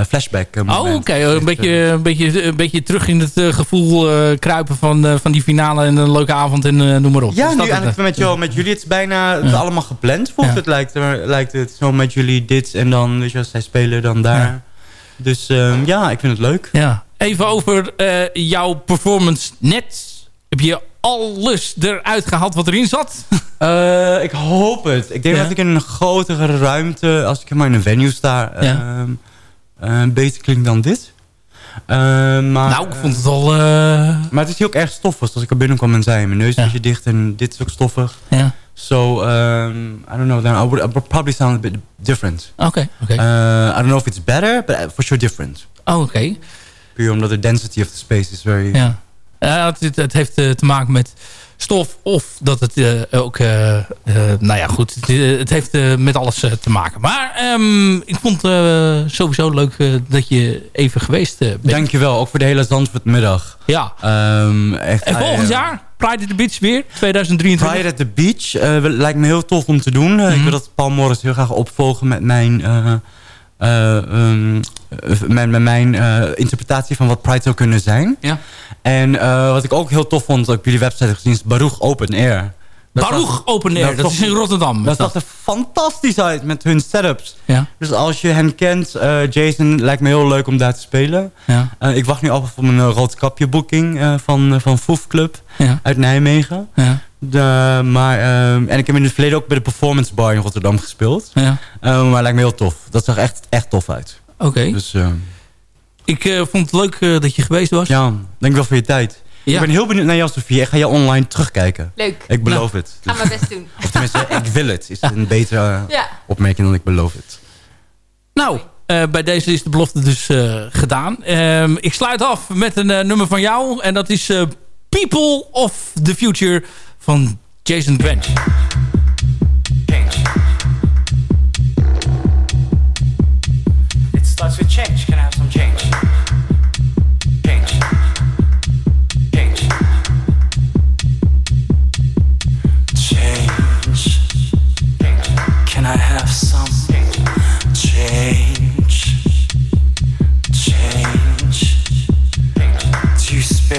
flashback moment. Oh, oké. Een, beetje, een, beetje, een beetje terug in het gevoel uh, kruipen van, uh, van die finale en een leuke avond en noem maar op. Ja, nu eigenlijk met, jou, met jullie. Het is bijna het ja. allemaal gepland. Volgens ja. het lijkt, lijkt het zo met jullie dit en dan, weet je, als zij spelen dan daar. Ja. Dus ja, ik vind het leuk. Ja. Even over jouw performance net. Heb je alles eruit gehaald wat erin zat? Uh, (laughs) ik hoop het. Ik denk ja. dat ik in een grotere ruimte, als ik maar in een venue sta, ja. uh, uh, beter klinkt dan dit. maar, nou, ik vond het al... Maar het is ook erg stoffig. Als ik er binnenkwam en zei, mijn neus is ja. dicht en dit is ook stoffig. Ja. So, um, I don't know, then I would, I would probably sound a bit different. Oké, okay. Okay. I don't know if it's better, but for sure different. Oh, oké. Okay. Puur omdat de density of the space is very... Ja. Ja, het, het heeft te maken met stof of dat het uh, ook... Uh, uh, nou ja, goed. Het, het heeft met alles te maken. Maar um, ik vond het sowieso leuk dat je even geweest bent. Dankjewel. Ook voor de hele Zandvoortmiddag. Ja. Um, echt, en volgend jaar? Pride at the Beach weer? 2023? Pride at the Beach lijkt me heel tof om te doen. Mm -hmm. Ik wil dat Paul Morris heel graag opvolgen met mijn... Uh, um, met, met mijn uh, interpretatie van wat Pride zou kunnen zijn. Ja. En uh, wat ik ook heel tof vond, dat ik op jullie website heb gezien, is Baruch Open Air. Dat Baruch Open Air, dat, dat is in Rotterdam. Dat zag er fantastisch uit met hun setups. Ja. Dus als je hen kent, Jason, lijkt me heel leuk om daar te spelen. Ja. ik wacht nu af op mijn roodkapje boeking van, van Foef Club ja. uit Nijmegen. Ja. De, maar, uh, en ik heb in het verleden ook bij de Performance Bar in Rotterdam gespeeld. Ja. Uh, maar lijkt me heel tof. Dat zag echt, echt tof uit. Oké. Okay. Dus, uh, ik vond het leuk dat je geweest was. Ja, denk wel voor je tijd. Ja. Ik ben heel benieuwd naar jou, Sofie. Ik ga je online terugkijken. Leuk. Ik beloof nou, het. Ga mijn best doen. Of tenminste, ik wil het. Is een betere (laughs) ja. opmerking dan ik beloof het. Nou, bij deze is de belofte dus gedaan. Ehm, ik sluit af met een nummer van jou. En dat is People of the Future van Jason Branch. Change. It starts with change.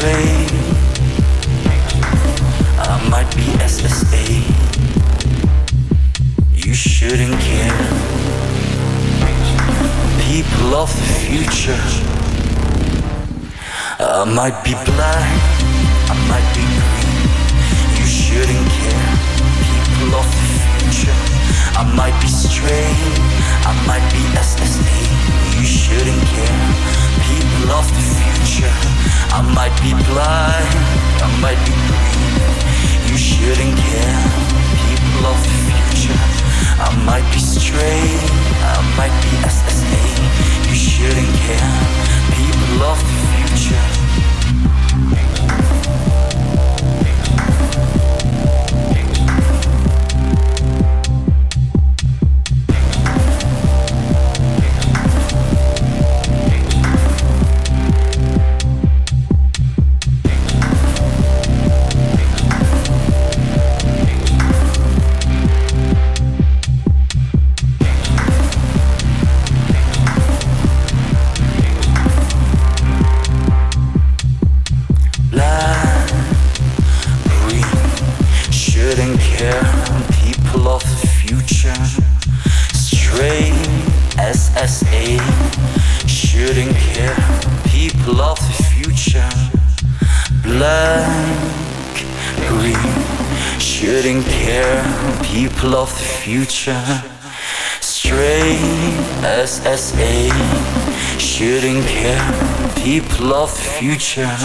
I might be SSA. You shouldn't care. People of the future. I might be black. I might be green. You shouldn't care. People of the future. I might be straight. I might be SSA. You shouldn't care. Of the future. I might be blind. I might be green. You shouldn't care. People of the the future,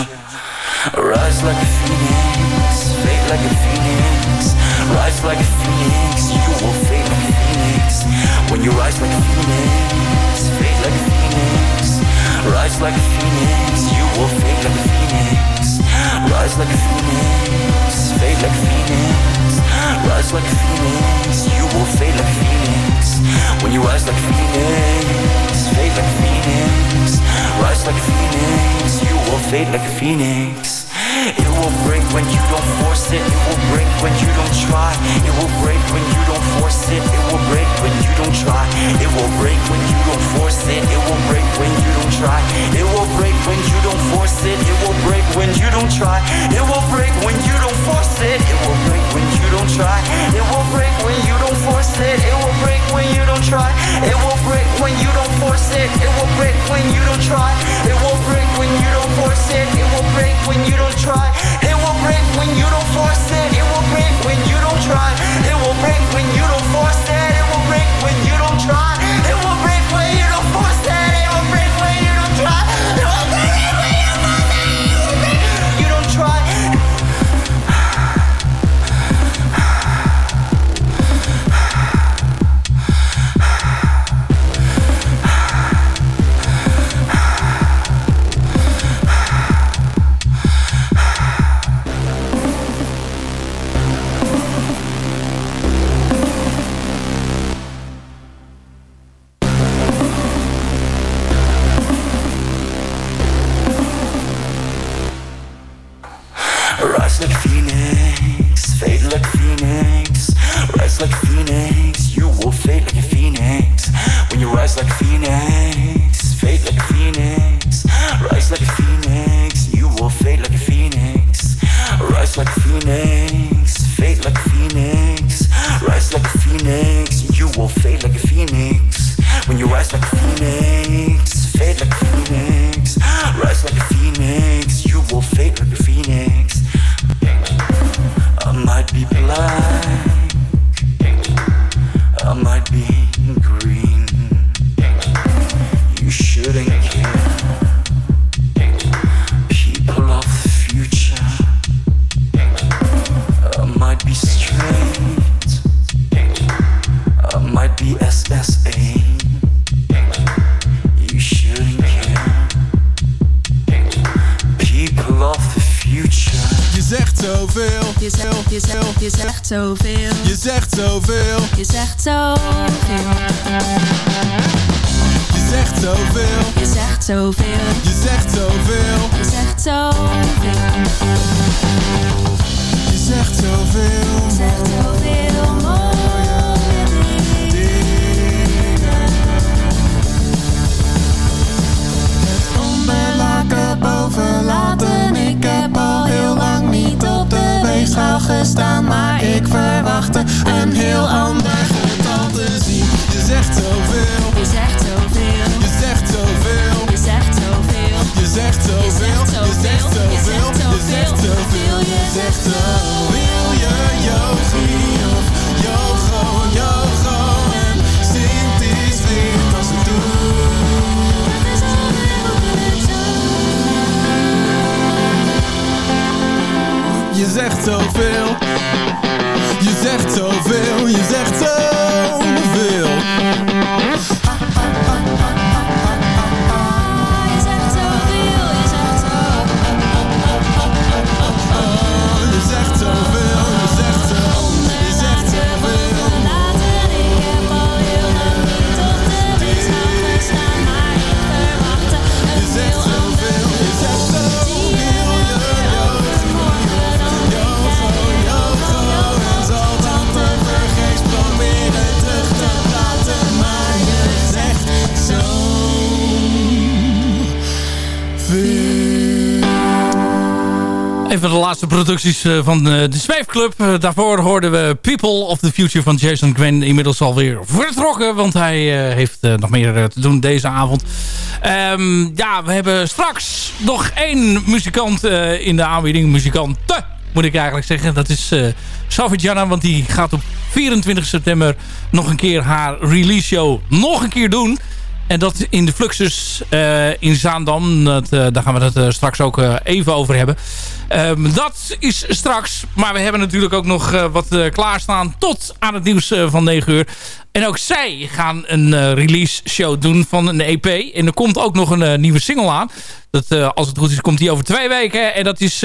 fade like a phoenix. It will break when you don't force it. It will break when you don't try. It will break when you don't force it. It will break when you don't try. It will break when you don't force it. It will break when you don't try. It will break when you don't force it. It will break when you don't try. It will break when you don't force it. It will break when you don't try. It will break when you don't force it. It will break when you don't try. It will break when you don't force it. It will break when you don't try. It will break when you don't it. Will break when you don't try. It will break when you don't force it. It will break when you don't try. It will break when you zoveel. Je zegt zoveel. Je zegt zoveel. Je zegt zoveel. Je zegt zoveel. Je zegt zoveel. Je zegt zoveel. Je zegt zoveel. Je zegt zoveel mooie dingen. Het boven laten. Ik heb al heel lang niet op weegschaal gestaan. Maar ik verwachtte een heel ander getal te zien. Je zegt zoveel. Je zegt zoveel. Je zegt zoveel. Je zegt zoveel. Je zegt zoveel. Je zegt zoveel. Je zegt zoveel. Je zegt zoveel. Je yogi of yogo, yogo en zegt zoveel. Je zegt zoveel. Je zegt zoveel. Een van de laatste producties eh, van eh, de Zweefclub. Eh, Daarvoor hoorden we People of the Future van Jason Gwen. Inmiddels alweer vertrokken, want hij heeft nog meer te doen deze avond. Ehm, ja, we hebben straks nog één muzikant in de aanbieding. Muzikanten moet ik eigenlijk zeggen. Dat is uh, Savitjana, want die gaat op 24 september nog een keer haar release show nog een keer doen. En dat in de Fluxus uh, in Zaandam. Dat, uh, daar gaan we het uh, straks ook even over hebben. Ehm, dat is straks. Maar we hebben natuurlijk ook nog wat klaarstaan tot aan het nieuws van 9 uur. En ook zij gaan een release show doen van een EP. En er komt ook nog een nieuwe single aan. Dat, als het goed is komt die over twee weken. En dat is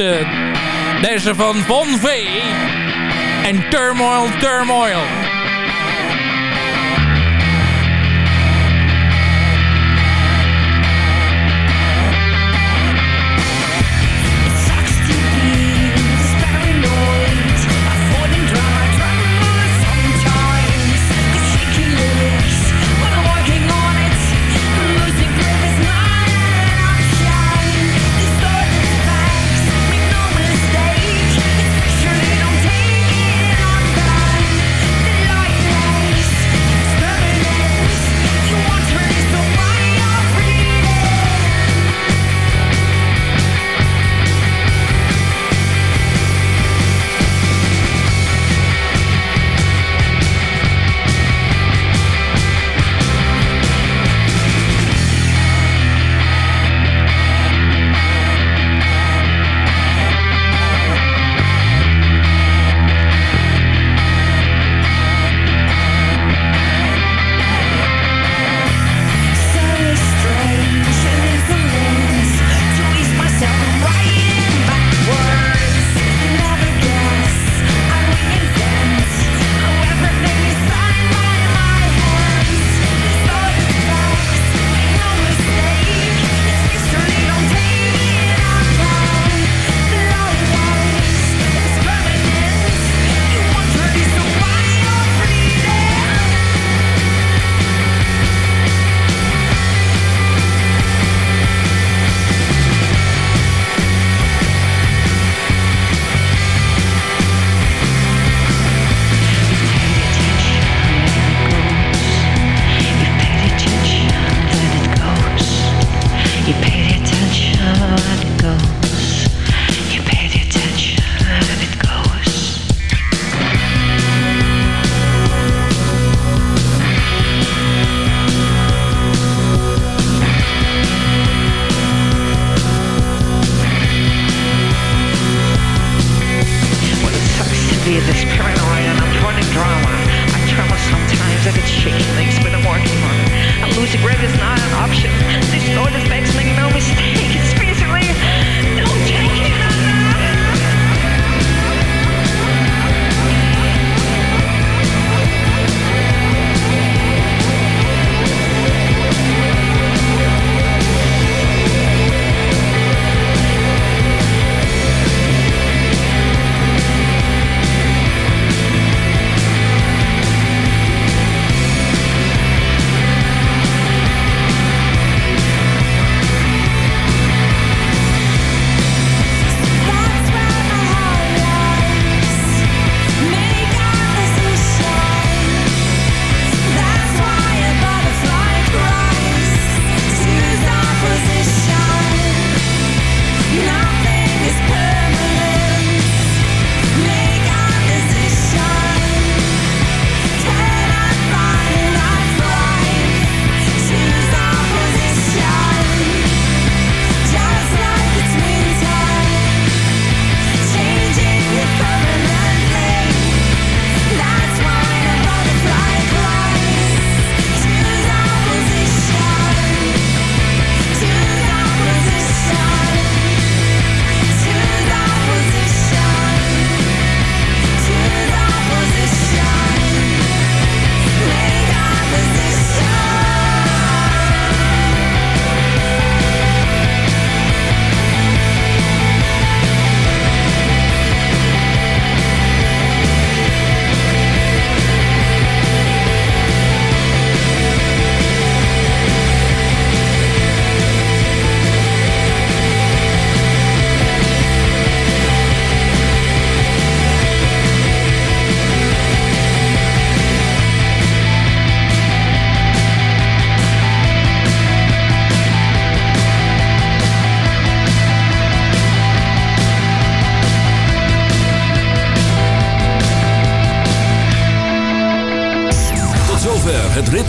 deze van Bon V. En Turmoil Turmoil.